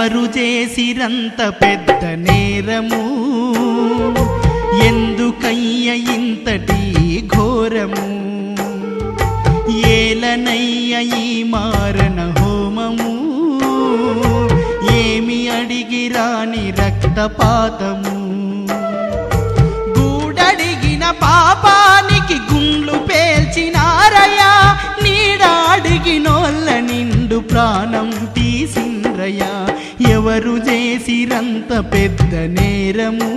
ఎవరు చేసిరంత పెద్ద నేరము? ఎందుకయ్య ఇంతటి ఘోరము? ఏలనయ్య ఈ మారణ హోమము? ఏమి అడిగిరాని రక్తపాతము? ఎవరు చేసిరంత పెద్ద నేరము?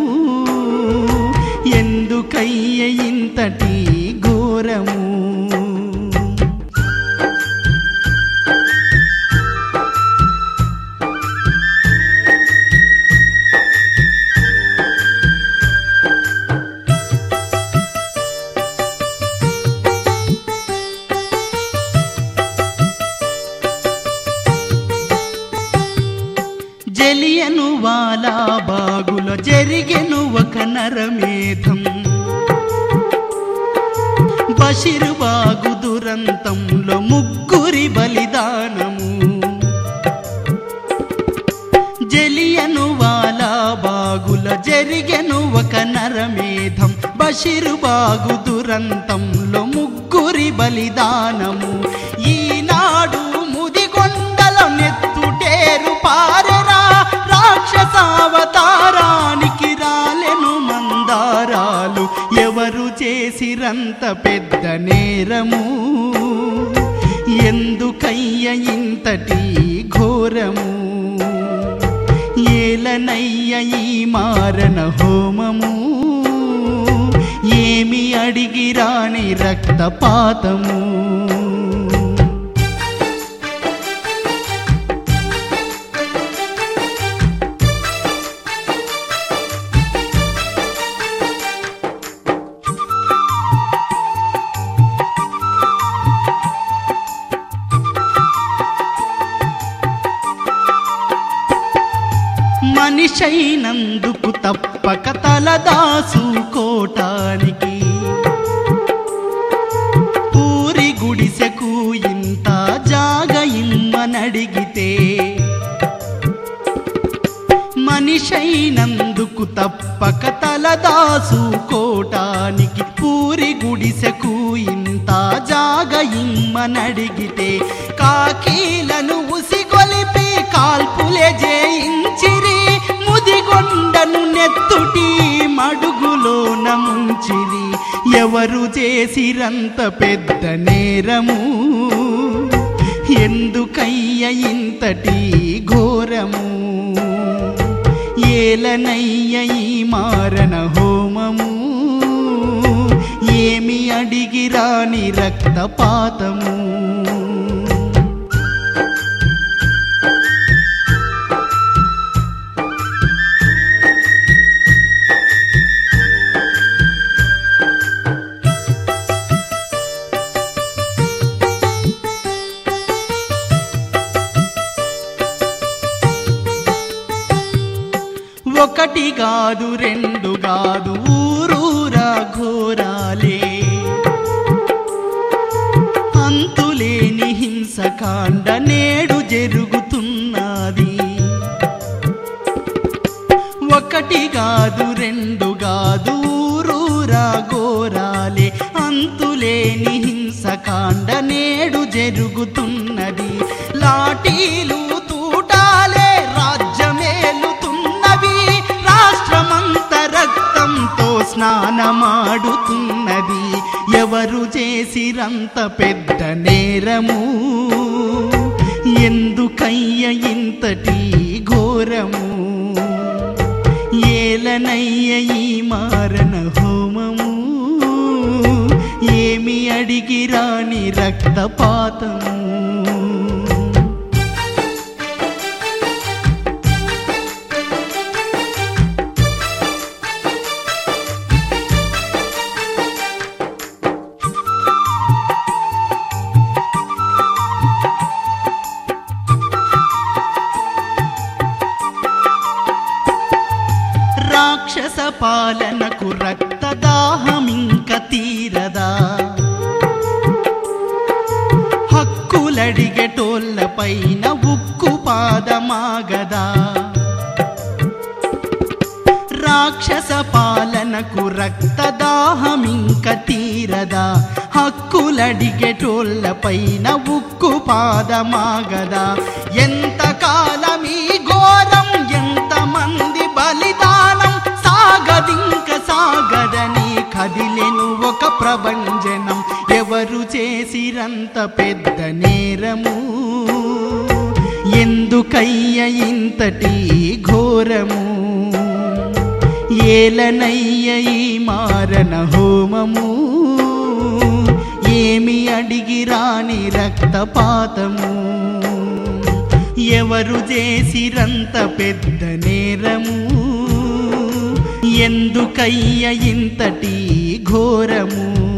ఎందుకయ్య ఇంతటి ఘోరము? జరిగెను ఒక నరమేధం. బషిరు బాగు దురంతంలో ముగ్గురి బలిదానము. జలియను వాలా బాగుల జరిగెను ఒక నరమేధం. బషిరు బాగు దురంతంలో ముగ్గురి బలిదానము. చేసిరంత పెద్ద నేరము. ఎందుకయ్య ఇంతటి ఘోరము? ఏలనయ్య ఈ మారణ హోమము. ఏమి అడిగిరాని రక్తపాతము? మనిషైనందుకు తప్పక తలదాసుకోటానికి పూరి గుడిసెకు ఇంత జాగ ఇమ్మనడిగితే మనిషైనందుకు తప్పక తలదాసుకోటానికి పూరి గుడిసెకు ఇంత జాగ ఇమ్మనడిగితే కాకీలను ఉసిగొలిపి కాల్పులే జయించిరి ముదిగొండను మడుగులో మడుగులోన ఎవరు చేసిరంత పెద్ద నేరము? ఎందుకయ్య ఇంతటి ఘోరము? ఏలనయ్య ఈ మారణ హోమము? ఏమి అడిగిరాని రక్తపాతము? కాదు రెండు కాదు ఊరూరా ఘోరాలే. అంతులేని హింసకాండ నేడు జరుగుతున్నది. ఒకటి కాదు రెండు కాదు ఊరూరా ఘోరాలే. అంతులేని హింసకాండ నేడు జరుగుతున్నది. లాఠీలు స్నానమాడుతున్నది. ఎవరు చేసిరంత పెద్ద నేరము? ఎందుకయ్య ఇంతటి ఘోరము? ఏలనయ్య ఈ మారణ హోమము? ఏమి అడిగిరాని రక్తపాతము? రాక్షస పాలనకు రక్తదాహమింక తీరదా? హక్కుల హక్కులడిగెటోళ్ళ పైన ఉక్కు పాదమాగదా? రాక్షస పాలనకు రక్తదాహమింక తీరదా? హక్కులడిగెటోళ్ళ పైన ఉక్కు పాదమాగదా? ఎంతకాలం సాగదింక సాగదని కదిలెను ఒక ప్రభంజనం. ఎవరు చేసిరంత పెద్ద నేరము? ఎందుకయ్య ఇంతటి ఘోరము? ఏలనయ్య ఈ మారణ హోమము? ఏమి అడిగి రాని రక్తపాతము? ఎవరు చేసిరంత పెద్ద నేరము? ఎందుకయ్య ఇంతటి ఘోరము?